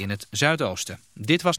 in het zuidoosten. Dit was...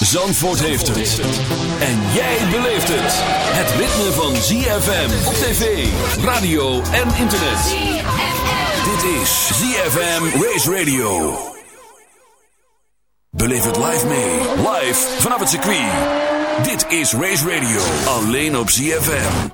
Zandvoort heeft het. En jij beleeft het. Het ritme van ZFM op tv, radio en internet. Dit is ZFM Race Radio. Beleef het live mee. Live vanaf het circuit. Dit is Race Radio. Alleen op ZFM.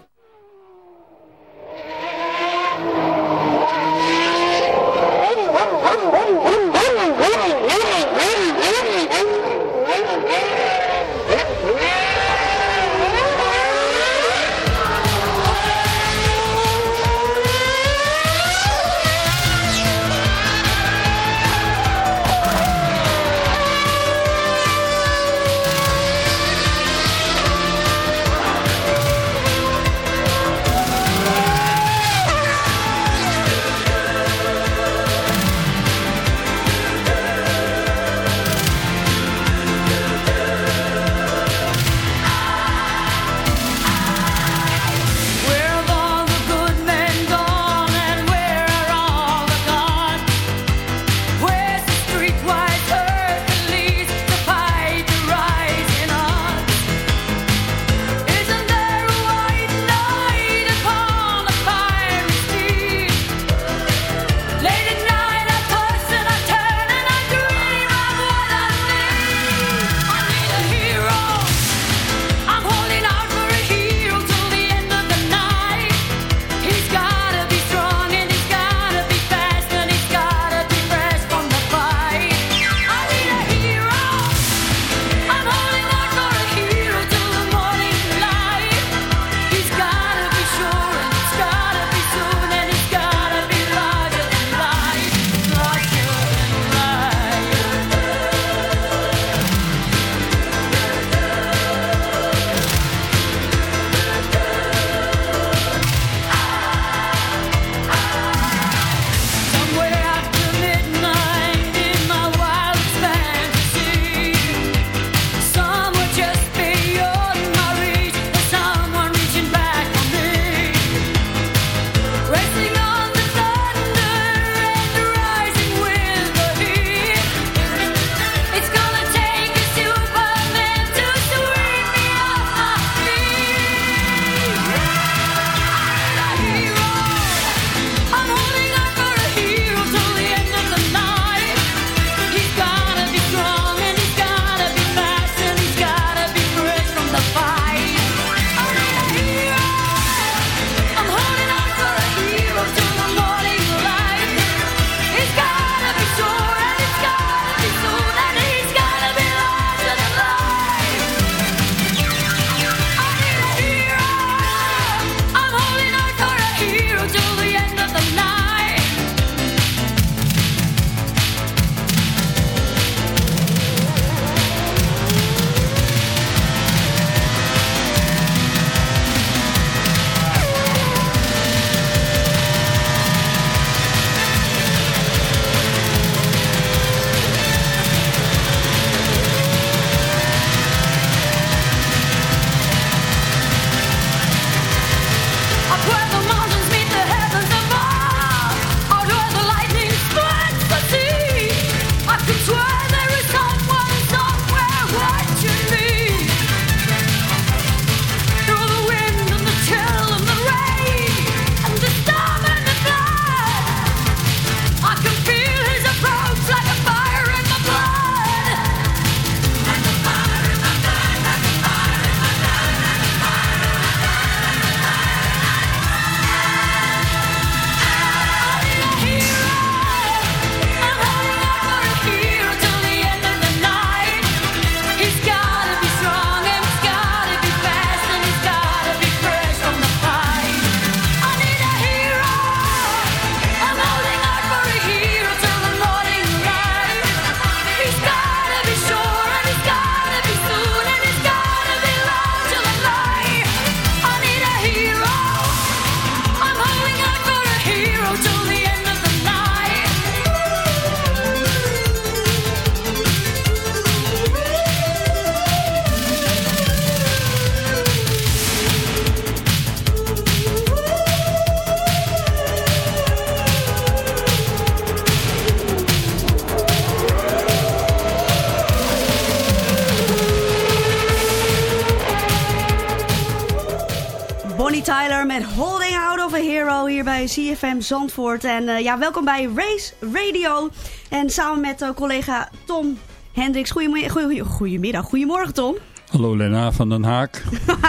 CFM Zandvoort. En uh, ja, welkom bij Race Radio. En samen met uh, collega Tom Hendricks. Goedemiddag, goedemorgen Tom. Hallo Lena van Den Haak.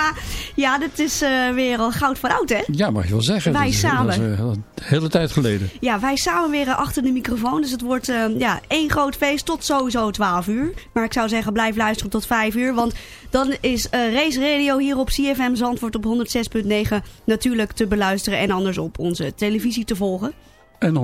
ja, dit is uh, weer al goud van oud, hè? Ja, mag je wel zeggen. Wij samen. Dat is een hele tijd geleden. Ja, wij samen weer achter de microfoon. Dus het wordt ja, één groot feest tot sowieso 12 uur. Maar ik zou zeggen, blijf luisteren tot 5 uur. Want dan is Race Radio hier op CFM Zandvoort op 106.9 natuurlijk te beluisteren. En anders op onze televisie te volgen. En 104.5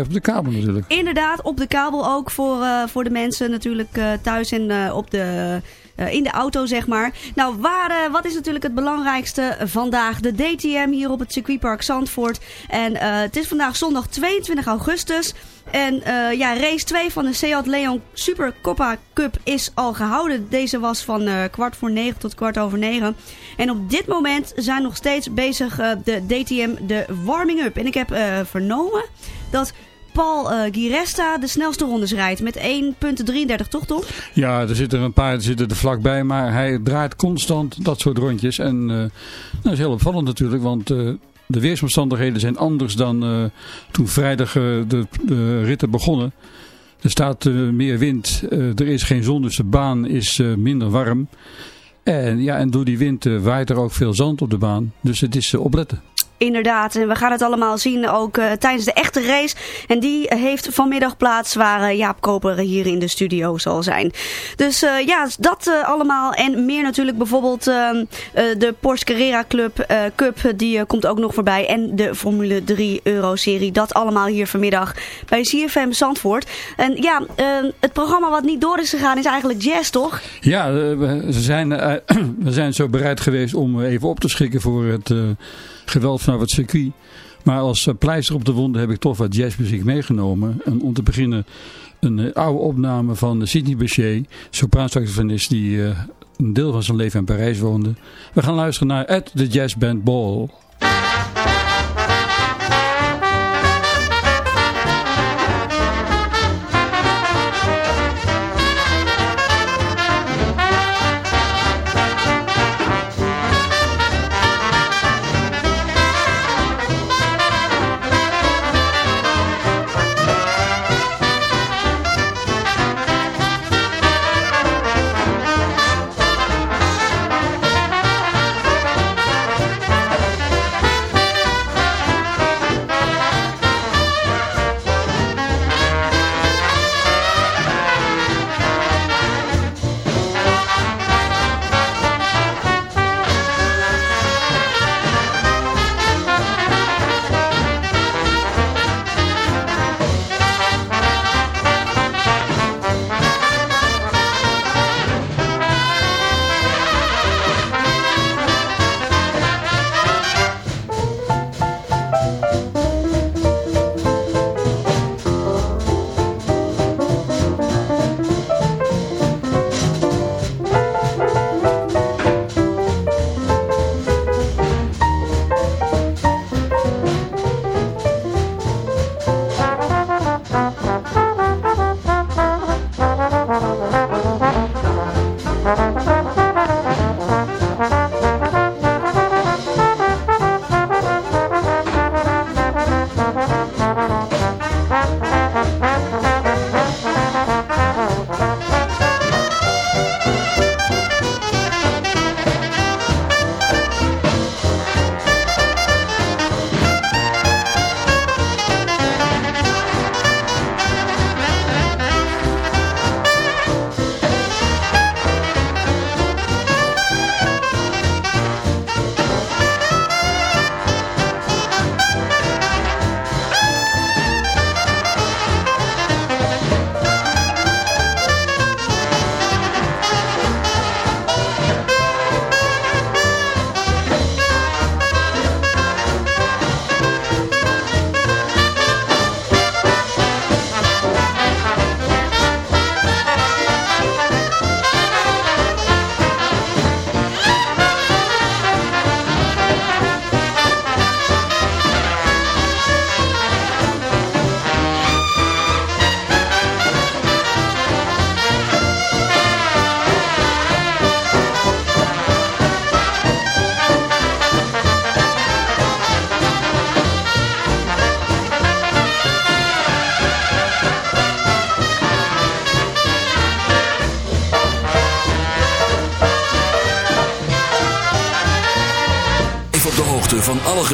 op de kabel natuurlijk. Inderdaad, op de kabel ook voor, voor de mensen natuurlijk thuis en op de, in de auto zeg maar. Nou, waar, wat is natuurlijk het belangrijkste vandaag? De DTM hier op het circuitpark Zandvoort. En het is vandaag zondag 22 augustus. En ja, race 2 van de Seat Leon Super Coppa Cup is al gehouden. Deze was van kwart voor negen tot kwart over negen. En op dit moment zijn nog steeds bezig de DTM de warming-up. En ik heb vernomen dat Paul uh, Giresta de snelste rondes rijdt met 1.33, toch Tom? Ja, er zitten een paar zitten er vlakbij, maar hij draait constant dat soort rondjes. En uh, dat is heel opvallend natuurlijk, want uh, de weersomstandigheden zijn anders dan toen vrijdag de, de, ritten begonnen. Er staat meer wind, er is geen zon, dus de baan is minder warm. En, ja, en door die wind waait er ook veel zand op de baan, dus het is opletten. Inderdaad, en we gaan het allemaal zien ook uh, tijdens de echte race. En die heeft vanmiddag plaats waar uh, Jaap Koper hier in de studio zal zijn. Dus uh, ja, dat allemaal en meer natuurlijk. Bijvoorbeeld de Porsche Carrera Club, Cup, die komt ook nog voorbij. En de Formule 3 Euro-serie, dat allemaal hier vanmiddag bij CFM Zandvoort. En ja, het programma wat niet door is gegaan is eigenlijk jazz, toch? Ja, we zijn, we zijn zo bereid geweest om even op te schikken voor het geweld vanaf het circuit. Maar als pleister op de wonden heb ik toch wat jazzmuziek meegenomen. En om te beginnen een oude opname van Sidney Bechet, sopraansaxofonist die uh, een deel van zijn leven in Parijs woonde. We gaan luisteren naar At the Jazz Band Ball.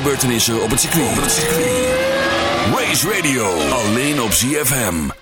Gebeurtenissen op het circuit. Race Radio, alleen op ZFM.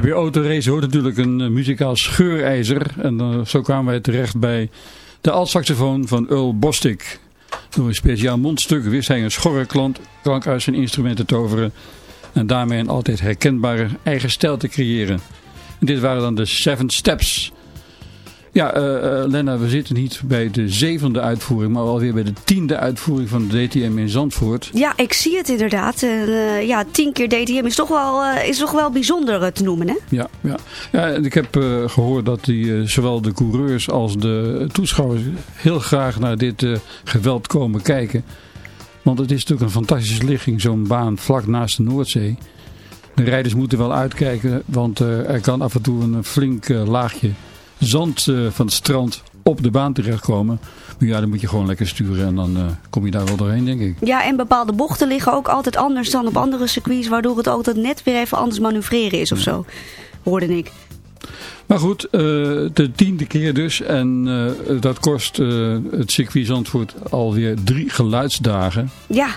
Bij Autorace hoort natuurlijk een eh, muzikaal scheurijzer. En eh, zo kwamen wij terecht bij de altsaxofoon van Earl Bostic. Door een speciaal mondstuk wist hij een schorre klank, uit zijn instrument te toveren. En daarmee een altijd herkenbare eigen stijl te creëren. En dit waren dan de Seven Steps. Ja, eh, eh, Lena, we zitten niet bij de zevende uitvoering, maar alweer bij de tiende uitvoering van de DTM in Zandvoort. Ja, ik zie het inderdaad. Eh, ja, tien keer DTM is toch wel, is toch wel bijzonder te noemen, hè? Ja, ja. ja ik heb eh, gehoord dat die, zowel de coureurs als de toeschouwers heel graag naar dit geweld komen kijken. Want het is natuurlijk een fantastische ligging, zo'n baan vlak naast de Noordzee. De rijders moeten wel uitkijken, want er kan af en toe een flink laagje zand eh, van het strand op de baan terechtkomen. Maar ja, dan moet je gewoon lekker sturen en dan eh, kom je daar wel doorheen, denk ik. Ja, en bepaalde bochten liggen ook altijd anders dan op andere circuits, waardoor het altijd net weer even anders manoeuvreren is of zo. Hoorde ik. Maar goed, eh, de tiende keer dus. En dat kost het circuit Zandvoort alweer drie geluidsdagen. Ja,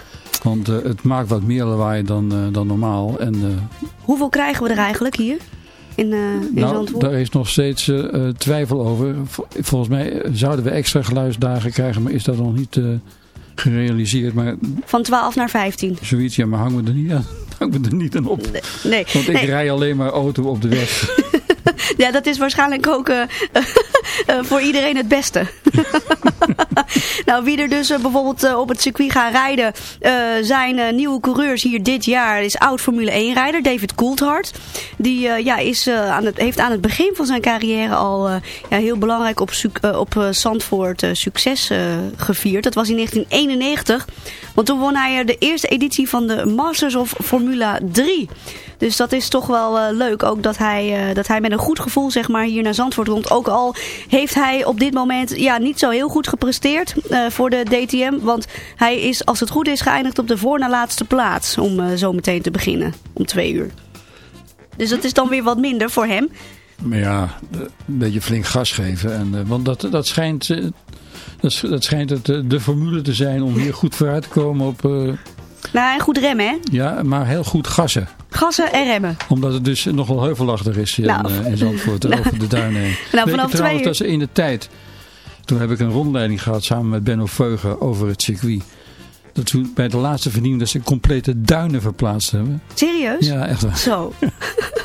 Want het maakt wat meer lawaai dan, dan normaal. En hoeveel krijgen we er eigenlijk hier in, in nou, daar is nog steeds eh, eh, twijfel over. Vol- Volgens mij zouden we extra geluidsdagen krijgen, maar is dat nog niet gerealiseerd. Maar Van 12 naar 15. zoiets, ja, maar hangen we er niet aan, hangen we er niet aan op. Nee, Want ik nee. rij alleen maar auto op de weg. ja, dat is waarschijnlijk ook voor iedereen het beste. nou, wie er dus eh, bijvoorbeeld eh, op het circuit gaan rijden, eh, zijn eh, nieuwe coureurs hier dit jaar is oud Formule 1 rijder David Coulthard. Die eh, ja, is, eh, aan het, heeft aan het begin van zijn carrière al eh, ja, heel belangrijk op, eh, op eh, Zandvoort eh, succes eh, gevierd. Dat was in 1991, want toen won hij eh, de eerste editie van de Masters of Formula 3. Dus dat is toch wel eh, leuk. Ook dat hij, eh, dat hij met een goed gevoel zeg maar, hier naar Zandvoort komt. Ook al heeft hij op dit moment ja, niet zo heel goed gepresteerd eh, voor de DTM. Want hij is, als het goed is, geëindigd op de voorna laatste plaats. Om eh, zo meteen te beginnen. Om twee uur. Dus dat is dan weer wat minder voor hem. Maar ja, een beetje flink gas geven. En, eh, want dat, dat schijnt, dat, schijnt het, de formule te zijn om hier goed vooruit te komen op... Nou, en goed remmen, hè? ja, maar heel goed gassen. Gassen en remmen. Omdat het dus nogal heuvelachtig is in, Nou. eh, in Zandvoort, Nou. over de duinen heen. Nou, vanaf trouwens twee dat ze in de tijd... Toen heb ik een rondleiding gehad samen met Benno Veugen over het circuit. Dat toen bij de laatste vernieuwing dat ze complete duinen verplaatst hebben. Serieus? Ja, echt waar. Zo,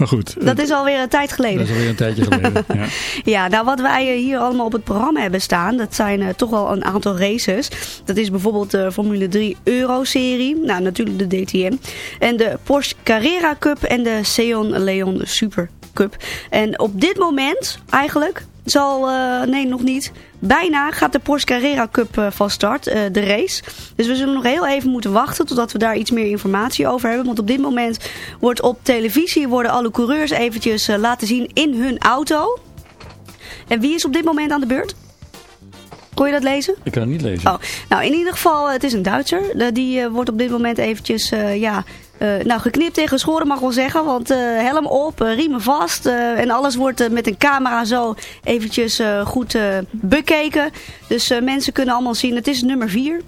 Maar goed, dat is alweer een tijd dat geleden. is alweer een tijdje geleden. ja. Ja, nou wat wij eh, hier allemaal op het programma hebben staan, dat zijn eh, toch wel een aantal races. Dat is bijvoorbeeld de Formule 3 Euro-serie, nou natuurlijk de DTM. En de Porsche Carrera Cup en de Seon Leon Super Cup. En op dit moment eigenlijk zal, eh, nee nog niet, bijna gaat de Porsche Carrera Cup eh, van start, eh, de race. Dus we zullen nog heel even moeten wachten totdat we daar iets meer informatie over hebben. Want op dit moment wordt op televisie worden alle coureurs eventjes eh, laten zien in hun auto. En wie is op dit moment aan de beurt? Kon je dat lezen? Ik kan het niet lezen. Oh, nou in ieder geval, het is een Duitser. Die wordt op dit moment eventjes, ja, eh, nou geknipt en geschoren mag wel zeggen. Want eh, helm op, eh, riemen vast en alles wordt met een camera zo eventjes goed bekeken. Dus mensen kunnen allemaal zien, het is nummer 4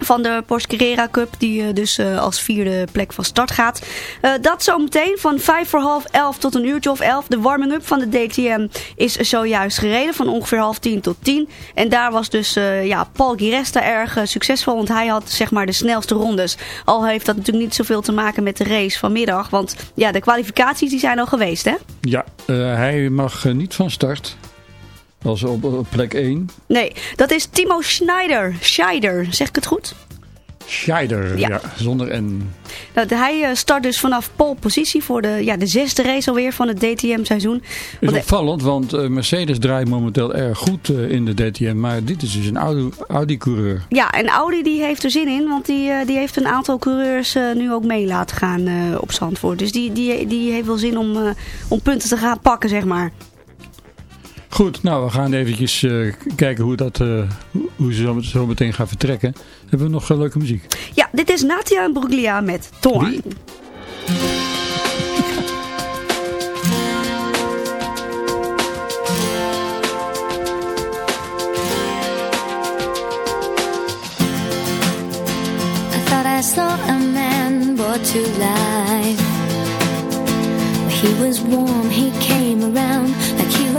van de Porsche Cup, die eh, dus eh, als vierde plek van start gaat. Eh, dat zometeen van vijf voor half elf tot een uurtje of elf. De warming-up van de DTM is zojuist gereden, van ongeveer half tien tot tien. En daar was dus ja, Paul Giresta erg succesvol, want hij had zeg maar de snelste rondes. Al heeft dat natuurlijk niet zoveel te maken met de race vanmiddag, want ja, de kwalificaties die zijn al geweest hè? Ja, hij mag niet van start. Als op, op plek 1. Nee, dat is Timo Schneider. Scheider, zeg ik het goed? Scheider, Ja. ja. zonder N. Dat hij eh, start dus vanaf pole positie voor de, ja, de zesde race alweer van het DTM-seizoen. Is Want, opvallend, want eh, Mercedes draait momenteel erg goed eh, in de DTM. Maar dit is dus een Audi- Audi-coureur. Ja, en Audi die heeft er zin in, want die, eh, die heeft een aantal coureurs eh, nu ook mee laten gaan eh, op Zandvoort. Dus die, die, die heeft wel zin om, eh, om punten te gaan pakken, zeg maar. Goed, nou we gaan eventjes eh, kijken hoe, dat, eh, hoe- ze zo, zo meteen gaan vertrekken. Hebben we nog eh, leuke muziek? Ja, dit is Natia Bruglia met Thorn. Wie? I thought I saw a man brought to life. He was warm, he came around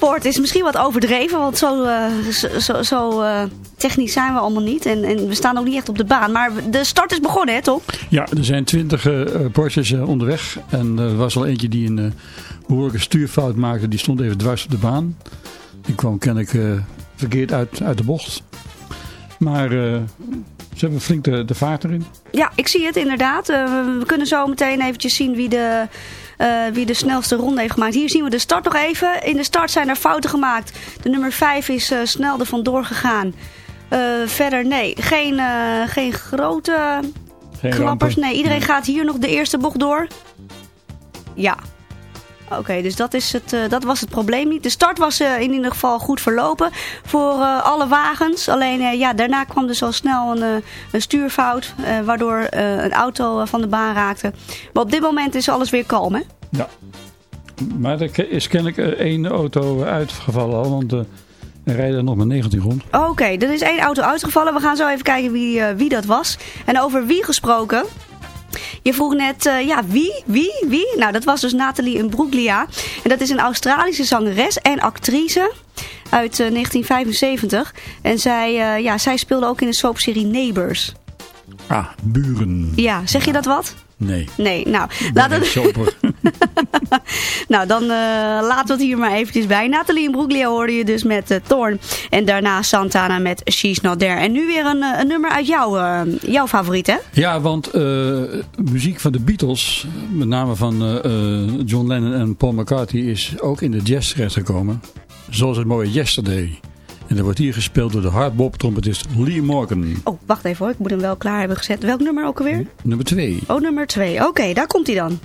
Report is misschien wat overdreven, want zo, eh, zo, zo, eh, technisch zijn we allemaal niet. En, en we staan ook niet echt op de baan. Maar de start is begonnen, hè Tom? Ja, er zijn twintig uh, Porsches uh, onderweg. En er was al eentje die een behoorlijke stuurfout maakte. Die stond even dwars op de baan. Die kwam kennelijk verkeerd uit, uit de bocht. Maar ze hebben flink de, de vaart erin. Ja, ik zie het inderdaad. we kunnen zo meteen eventjes zien wie de... Uh, wie de snelste ronde heeft gemaakt. Hier zien we de start nog even. In de start zijn er fouten gemaakt. De nummer 5 is uh, snel er vandoor gegaan. Uh, verder, nee, geen, geen grote geen klappers. Rampen. Nee, iedereen gaat hier nog de eerste bocht door. Ja. Oké, okay, dus dat, is het, dat was het probleem niet. De start was in ieder geval goed verlopen voor alle wagens. Alleen ja, daarna kwam dus al snel een, een stuurfout. waardoor een auto van de baan raakte. Maar op dit moment is alles weer kalm, hè? Ja. Maar er is kennelijk één auto uitgevallen al, want er rijden nog maar 19 rond. Oké, okay, er is één auto uitgevallen. We gaan zo even kijken wie, wie dat was. En over wie gesproken... Je vroeg net, uh, ja, wie, wie, wie? Nou, dat was dus Nathalie Imbruglia. En dat is een Australische zangeres en actrice uit 1975. En zij, ja, zij speelde ook in de soapserie Neighbours. Ah, buren. Ja, zeg je dat wat? Nee. Nee, nou. Laten we... nou, dan uh, laten we het hier maar eventjes bij. Nathalie en Bruglia hoorde je dus met uh, Thorn. En daarna Santana met She's Not There. En nu weer een, een nummer uit jouw, uh, jouw favoriet, hè? Ja, want muziek van de Beatles, met name van John Lennon en Paul McCartney, is ook in de jazz terechtgekomen. Zoals het mooie Yesterday. En dat wordt hier gespeeld door de hardbop-trompetist Lee Morgan. Oh, wacht even hoor. Ik moet hem wel klaar hebben gezet. Welk nummer ook alweer? Nummer 2. Oh, nummer 2. Oké, okay, daar komt hij dan.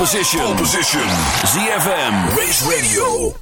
Position. Pole position. ZFM, Race Radio.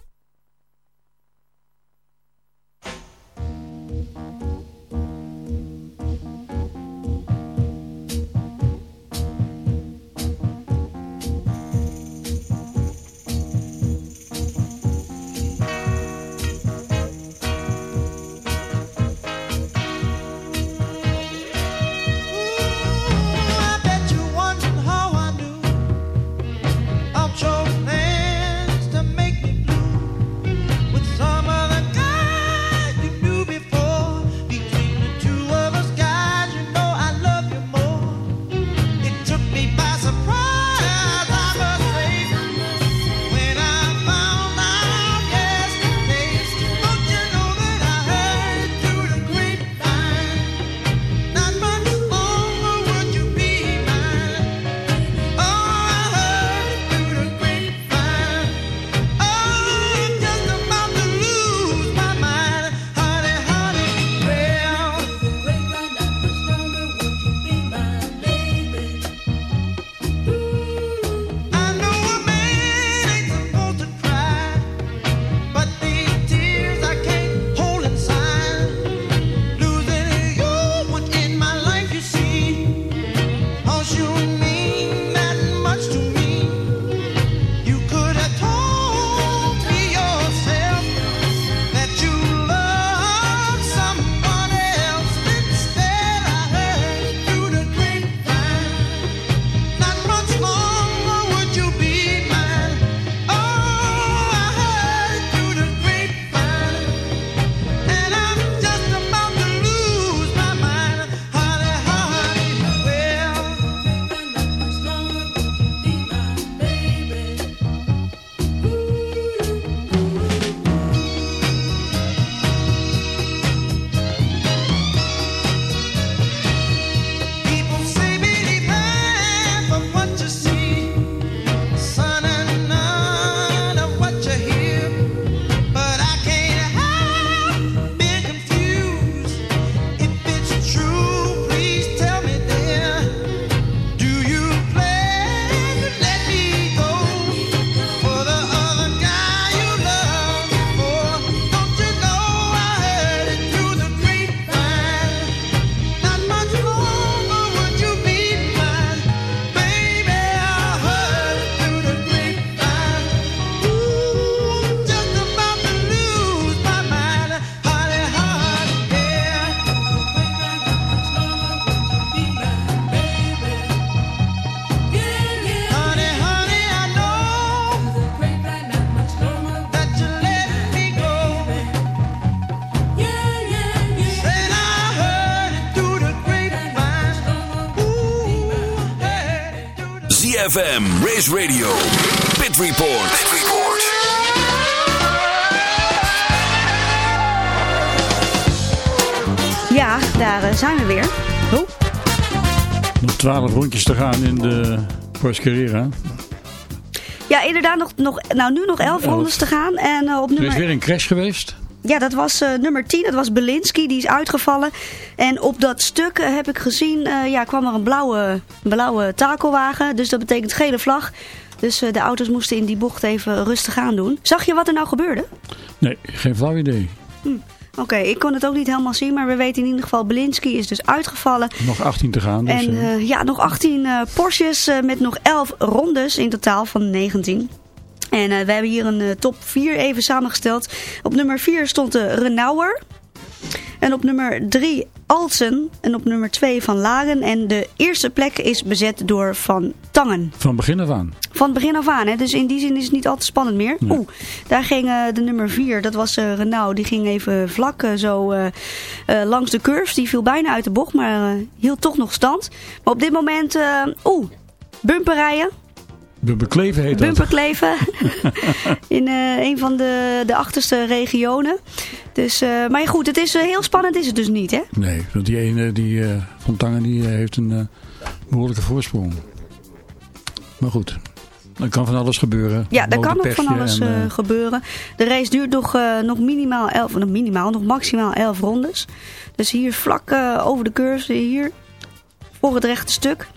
ZFM, Race Radio. Pit Report. Pit Report. Ja, daar eh, zijn we weer. Oh, Nog twaalf rondjes te gaan in de Porsche Carrera. Ja, inderdaad, nog, nog, nou nu nog 11 Elf. rondes te gaan. En eh, op Er is nummer, weer een crash geweest. Ja, dat was eh, nummer 10, dat was Belinsky, die is uitgevallen. En op dat stuk eh, heb ik gezien, eh, ja, kwam er een blauwe, blauwe takelwagen. Dus dat betekent gele vlag. Dus de auto's moesten in die bocht even rustig aan doen. Zag je wat er nou gebeurde? Nee, geen flauw idee. Oké, ik kon het ook niet helemaal zien, maar we weten in ieder geval, Belinsky is dus uitgevallen. Nog 18 te gaan. Dus, En ja, nog 18 eh Porsches met nog 11 rondes in totaal van 19. En eh, we hebben hier een eh, top 4 even samengesteld. Op nummer 4 stond de Renauer. En op nummer 3 Alsen. En op nummer 2 Van Lagen. En de eerste plek is bezet door Van Tangen. van begin af aan. Van begin af aan, hè? dus in die zin is het niet al te spannend meer. Nee. Oeh, daar ging eh, de nummer 4, dat was Renault, die ging even vlak zo langs de curves. Die viel bijna uit de bocht, maar hield toch nog stand. Maar op dit moment, eh oeh, bumperrijden, De bekleven heet dat. bumperkleven in eh, een van de, de achterste regionen. Dus, eh, maar goed, het is eh, heel spannend is het dus niet, hè? Nee, want die ene, die van Tangen, die heeft een eh, behoorlijke voorsprong. Maar goed, er kan van alles gebeuren. Ja, daar kan Motorpechje van alles en, gebeuren. De race duurt nog, nog minimaal 11, nog minimaal, nog maximaal 11 rondes. Dus hier vlak over de curve, hier voor het rechte stuk.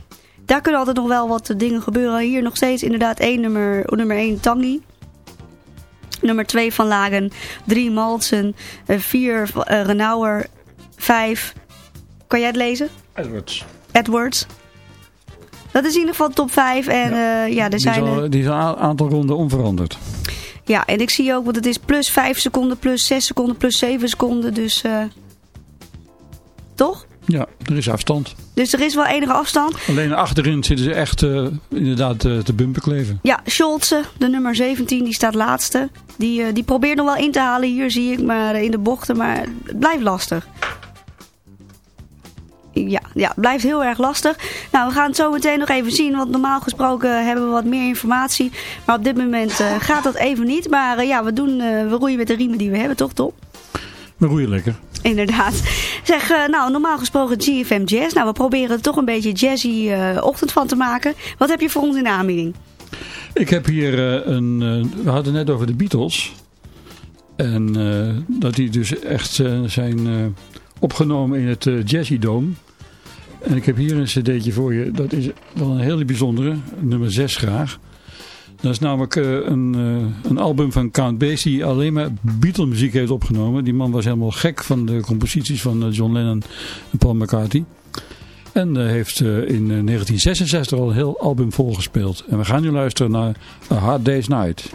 Daar kunnen altijd nog wel wat dingen gebeuren. Hier nog steeds inderdaad één nummer, nummer 1 Tangi. Nummer 2 Van Lagen. 3 Malsen. 4 uh, Renauer. 5. Kan jij het lezen? Edwards. Edwards. Dat is in ieder geval top 5. En ja, uh, ja er Die zijn... is, er- al, die is een aantal ronden onveranderd. Ja, en ik zie ook, want het is plus 5 seconden, plus 6 seconden, plus 7 seconden. Dus, eh toch? Ja, er is afstand. Dus er is wel enige afstand. Alleen achterin zitten ze echt eh, inderdaad eh, te bumperkleven. Ja, Scholze, de nummer 17, die staat laatste. Die, eh, die probeert nog wel in te halen hier, zie ik, maar in de bochten. Maar het blijft lastig. Ja, ja, blijft heel erg lastig. Nou, we gaan het zo meteen nog even zien. Want normaal gesproken hebben we wat meer informatie. Maar op dit moment gaat dat even niet. Maar ja, we, doen, we roeien met de riemen die we hebben, toch Tom? We roeien lekker. Inderdaad. Zeg, eh, nou, normaal gesproken GFM Jazz. Nou, we proberen er toch een beetje jazzy eh, ochtend van te maken. Wat heb je voor ons in de aanbieding? Ik heb hier eh, een... we hadden net over de Beatles. En dat die dus echt zijn opgenomen in het Jazzy Dome. En ik heb hier een cd'tje voor je. Dat is wel een hele bijzondere. Nummer 6 graag. Dat is namelijk eh, een, eh, een album van Count Basie die alleen maar Beatle muziek heeft opgenomen. Die man was helemaal gek van de composities van eh, John Lennon en Paul McCartney. En heeft in eh, 1966 al een heel album volgespeeld. En we gaan nu luisteren naar A Hard Day's Night.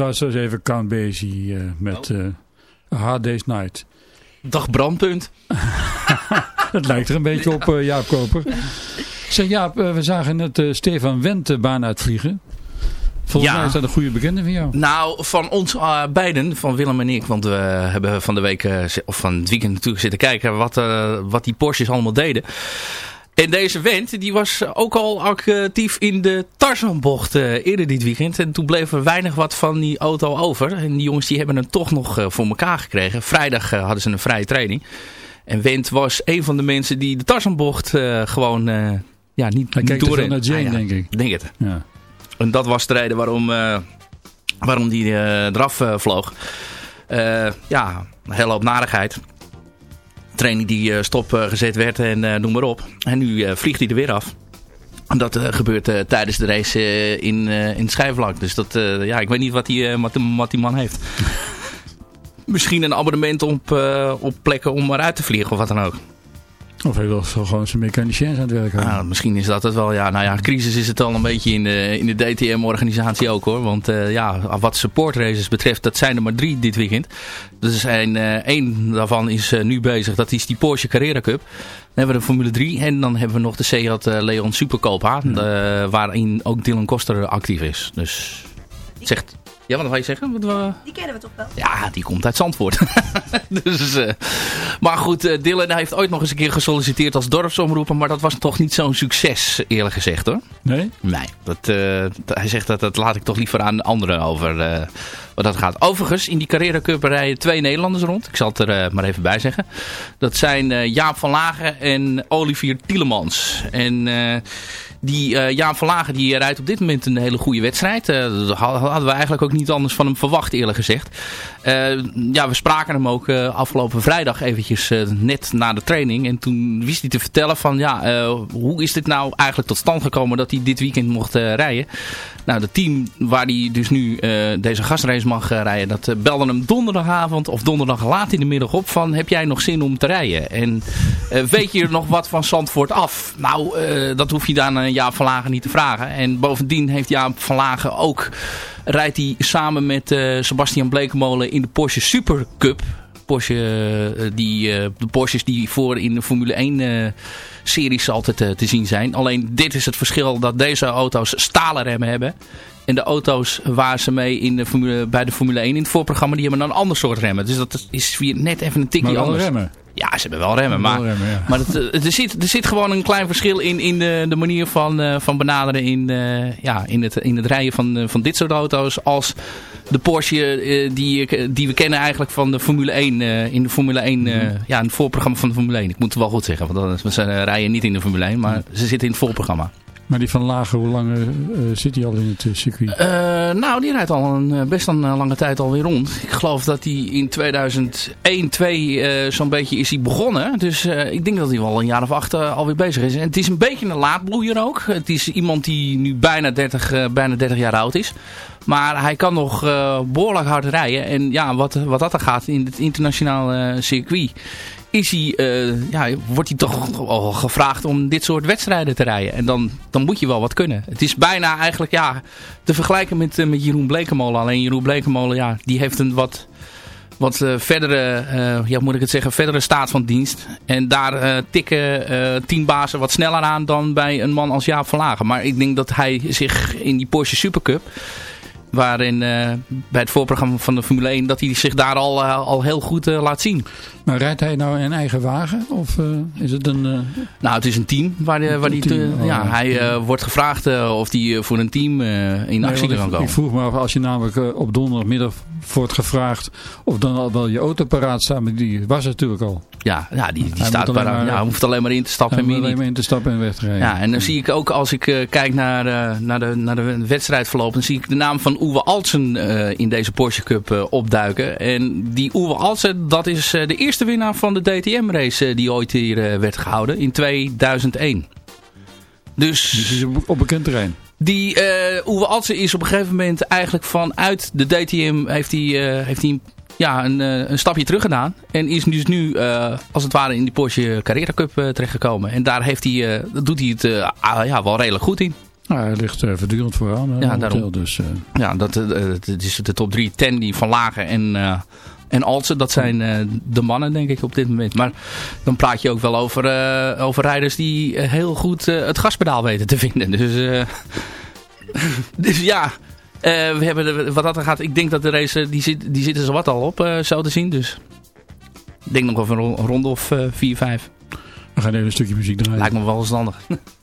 Was dus even Count Basie eh, met Hard Day's Night. Dag brandpunt. Het lijkt er een beetje op eh, Jaap Koper. Zeg Jaap, we zagen net Stefan Wendt de baan uitvliegen. Volgens Ja. mij is dat een goede bekende van jou. Nou, van ons beiden, van Willem en ik, want we hebben van de week, of van het weekend natuurlijk zitten kijken wat, wat die Porsches allemaal deden. En deze Wendt, die was ook al actief in de Tarzanbocht eh, eerder dit weekend. En toen bleef er weinig wat van die auto over. En die jongens die hebben hem toch nog eh, voor elkaar gekregen. Vrijdag eh, hadden ze een vrije training. En Wendt was een van de mensen die de Tarzanbocht gewoon ja, niet, Hij niet naar Jane, Ah, ja, denk ik. Denk het. Ja. En dat was de reden waarom, waarom die eh, eraf vloog. Ja, een hele hoop narigheid. Training die eh, stopgezet werd en eh, noem maar op. En nu eh, vliegt hij er weer af. Dat eh, gebeurt eh, tijdens de race eh, in, eh, in het schijfvlak. Dus dat, eh, ja, ik weet niet wat die, eh, wat, die- wat die man heeft. Misschien een abonnement op, eh, op plekken om eruit te vliegen of wat dan ook. Of hij wil gewoon zijn mechaniciëns aan het werk houden. Nou, misschien is dat het wel. Ja, nou ja, crisis is het al een beetje in de, in de DTM-organisatie ook hoor. Want eh, ja, wat support races betreft, dat zijn er maar drie dit weekend. Er zijn eh, één daarvan is eh, nu bezig. Dat is die Porsche Carrera Cup. Dan hebben we de Formule 3 en dan hebben we nog de Seat Leon Supercopa. eh, waarin ook Dylan Koster actief is. Dus zegt... Ja, wat wil je zeggen? Wat, we- Die kennen we toch wel? ja, die komt uit Zandvoort. dus, eh, maar goed, eh, Dylan heeft ooit nog eens een keer gesolliciteerd als dorpsomroeper. Maar dat was toch niet zo'n succes, eerlijk gezegd hoor. Nee? Nee, dat, eh, hij zegt dat dat laat ik toch liever aan anderen over eh, wat dat gaat. Overigens, in die Carrera Cup rijden twee Nederlanders rond. Ik zal het er eh, maar even bij zeggen. Dat zijn eh, Jaap van Lagen en Olivier Tielemans. En eh, die Jaap van Lagen die rijdt op dit moment een hele goede wedstrijd. Eh, dat ha- hadden we eigenlijk ook niet anders van hem verwacht eerlijk gezegd. Eh, ja, we spraken hem ook afgelopen vrijdag eventjes net na de training. En toen wist hij te vertellen van ja, hoe is dit nou eigenlijk tot stand gekomen dat hij dit weekend mocht rijden. Nou, het team waar hij dus nu deze gastrace mag rijden, dat belde hem donderdagavond of donderdag laat in de middag op van heb jij nog zin om te rijden? En weet je er nog wat van Zandvoort af? Nou, dat hoef je dan aan Jaap van Lagen niet te vragen. En bovendien heeft Jaap van Lagen ook, rijdt hij samen met eh, Sebastian Blekemolen in de Porsche Super Cup. Porsche, eh, die, eh, de Porsches die voor in de Formule 1 eh, series altijd eh, te zien zijn. Alleen dit is het verschil dat deze auto's stalen remmen hebben. En de auto's waar ze mee in de Formule, bij de Formule 1 in het voorprogramma, die hebben een ander soort remmen. Dus dat is weer net even een tikje wel anders. remmen. Ja, ze hebben wel remmen. Wel Maar, remmen, ja. maar het, eh, er, zit, er zit gewoon een klein verschil in, in de, de manier van, eh, van benaderen in, eh, ja, in, het, in het rijden van, eh, van dit soort auto's. Als de Porsche eh, die, ik- die we kennen eigenlijk van de Formule 1. eh, in de Formule 1, eh, Mhm. ja, in het voorprogramma van de Formule 1. Ik moet het wel goed zeggen, want eh, rijden niet in de Formule 1, maar ze zitten in het voorprogramma. Maar die van Lager, hoe lang eh, eh, zit hij al in het eh, circuit? Nou, die rijdt al een, best een lange tijd alweer rond. Ik geloof dat hij in 2001, 2 eh, zo'n beetje is begonnen. Dus ik denk dat hij wel een jaar of acht alweer bezig is. En het is een beetje een laadbloeier ook. Het is iemand die nu bijna 30, eh, bijna 30 jaar oud is. Maar hij kan nog eh, behoorlijk hard rijden. En ja, wat, wat dat er gaat in het internationale circuit... Is hij, eh, ja, wordt hij toch al gevraagd om dit soort wedstrijden te rijden. En dan, dan moet je wel wat kunnen. Het is bijna eigenlijk ja, te vergelijken met, eh, met Jeroen Blekemolen. Alleen Jeroen Blekemolen, ja, die heeft een wat, wat eh, verdere, ja, moet ik het zeggen, verdere staat van dienst. En daar tikken eh teambazen wat sneller aan dan bij een man als Jaap van Lagen. Maar ik denk dat hij zich in die Porsche Supercup waarin eh, bij het voorprogramma van de Formule 1 dat hij zich daar al, eh, al heel goed eh, laat zien. Maar rijdt hij nou een eigen wagen? Of is het een... Nou, het is een team waar, de, waar die team, oh, ja, hij wordt gevraagd of hij voor een team in actie kan ik, komen. ik vroeg me af, als je namelijk op donderdagmiddag wordt gevraagd of dan al wel je auto paraat staat, maar die was er natuurlijk al. Ja, ja die, die Hij staat maar- ja, hij hoeft alleen maar in te stappen En en meer alleen niet. maar in te stappen en weg te rijden. Ja, en dan zie ik ook als ik kijk naar, naar, de, naar de wedstrijdverloop, dan zie ik de naam van Uwe Altsen eh, in deze Porsche Cup eh, opduiken. En die Uwe Altsen, dat is eh, de eerste winnaar van de DTM-race die ooit hier werd gehouden in 2001. Dus... Dus is op, bekend terrein. Die eh Uwe Altsen is op een gegeven moment eigenlijk vanuit de DTM heeft hij, heeft hij ja, een, een stapje terug gedaan. En is dus nu als het ware in die Porsche Carrera Cup terechtgekomen. En daar heeft hij, doet hij het ja, wel redelijk goed in. Nou, hij ligt uh, voortdurend vooraan. Ja, daarom. Dus, uh... Ja, dat, uh, dat is de top 3. Ten die van Lagen en, en Alsen. Dat zijn de mannen, denk ik, op dit moment. Maar dan praat je ook wel over, over rijders die heel goed het gaspedaal weten te vinden. Dus, dus ja... we hebben de, wat dat er gaat, ik denk dat de race, die, zit, die zitten zo wat al op, zo te zien. Dus ik denk nog over een ronde of 4, 5. We gaan even een stukje muziek draaien. Lijkt me wel verstandig.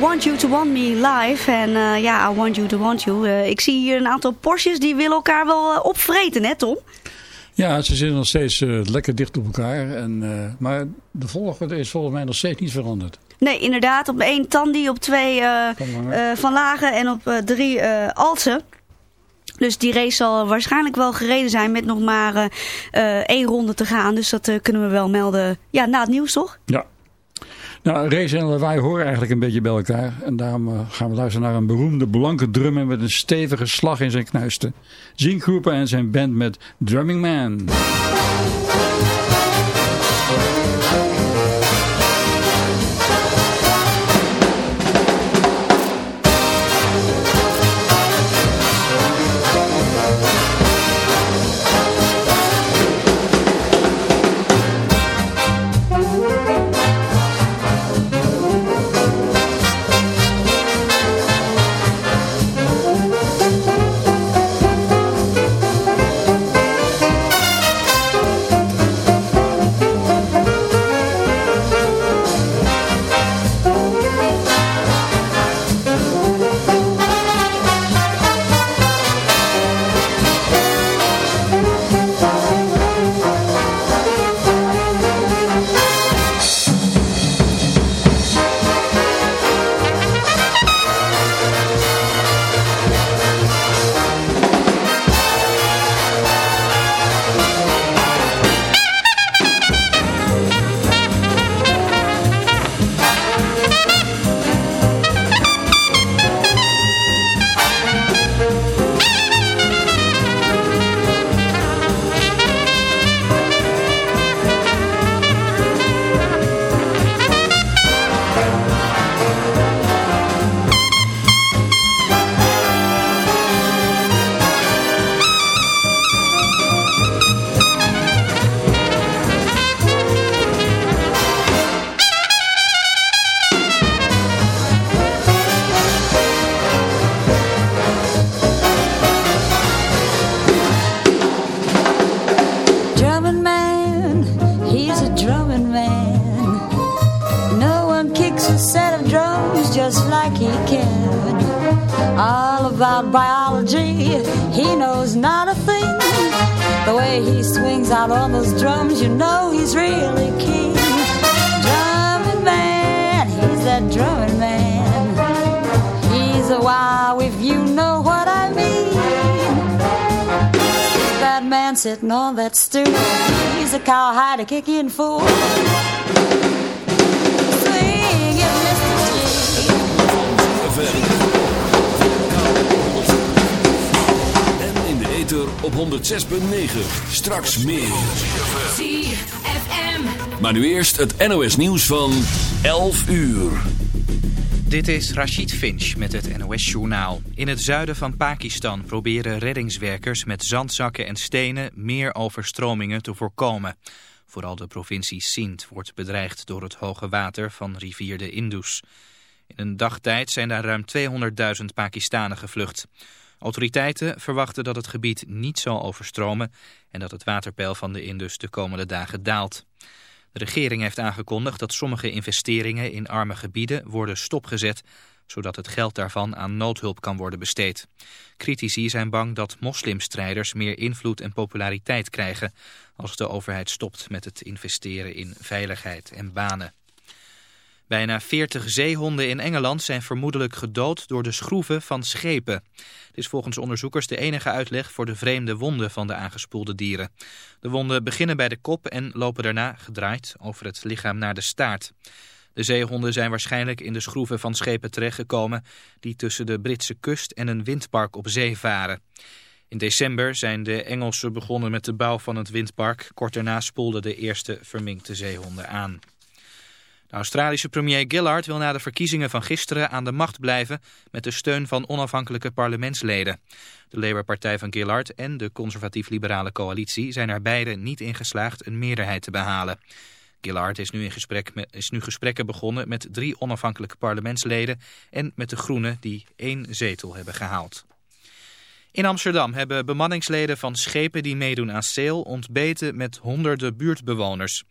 Want You To Want Me Live. En uh, ja, I Want You To Want You. Uh, ik zie hier een aantal Porsches die willen elkaar wel uh, opvreten, hè Tom? Ja, ze zitten nog steeds lekker dicht op elkaar. En, maar de volgorde is volgens mij nog steeds niet veranderd. Nee, inderdaad. Op één Tandy, op twee van, van Lagen en op drie Alsen. Dus die race zal waarschijnlijk wel gereden zijn met nog maar één ronde te gaan. Dus dat kunnen we wel melden ja, na het nieuws, toch? Ja. Nou, race en lawaai horen eigenlijk een beetje bij elkaar. En daarom uh, gaan we luisteren naar een beroemde blanke drummer met een stevige slag in zijn knuisten. Gene Krupa en zijn band met Drumming Man. 106.9. Straks meer. ZFM. Maar nu eerst het NOS nieuws van 11 uur. Dit is Rachid Finch met het NOS-journaal. In het zuiden van Pakistan proberen reddingswerkers met zandzakken en stenen meer overstromingen te voorkomen. Vooral de provincie Sindh wordt bedreigd door het hoge water van rivier de Indus. In een dagtijd zijn daar ruim 200.000 Pakistanen gevlucht. Autoriteiten verwachten dat het gebied niet zal overstromen en dat het waterpeil van de Indus de komende dagen daalt. De regering heeft aangekondigd dat sommige investeringen in arme gebieden worden stopgezet, zodat het geld daarvan aan noodhulp kan worden besteed. Critici zijn bang dat moslimstrijders meer invloed en populariteit krijgen als de overheid stopt met het investeren in veiligheid en banen. Bijna 40 zeehonden in Engeland zijn vermoedelijk gedood door de schroeven van schepen. Het is volgens onderzoekers de enige uitleg voor de vreemde wonden van de aangespoelde dieren. De wonden beginnen bij de kop en lopen daarna gedraaid over het lichaam naar de staart. De zeehonden zijn waarschijnlijk in de schroeven van schepen terechtgekomen die tussen de Britse kust en een windpark op zee varen. In december zijn de Engelsen begonnen met de bouw van het windpark. Kort daarna spoelden de eerste verminkte zeehonden aan. De Australische premier Gillard wil na de verkiezingen van gisteren aan de macht blijven met de steun van onafhankelijke parlementsleden. De Labour-partij van Gillard en de conservatief-liberale coalitie zijn er beide niet in geslaagd een meerderheid te behalen. Gillard is nu, in gesprek is nu gesprekken begonnen met drie onafhankelijke parlementsleden en met de Groenen die één zetel hebben gehaald. In Amsterdam hebben bemanningsleden van schepen die meedoen aan Seel ontbeten met honderden buurtbewoners.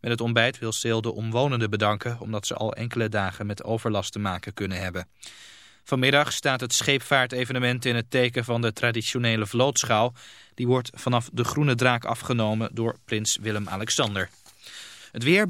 Met het ontbijt wil Seel de omwonenden bedanken omdat ze al enkele dagen met overlast te maken kunnen hebben. Vanmiddag staat het scheepvaartevenement in het teken van de traditionele vlootschouw. Die wordt vanaf de Groene Draak afgenomen door prins Willem-Alexander. Het weer...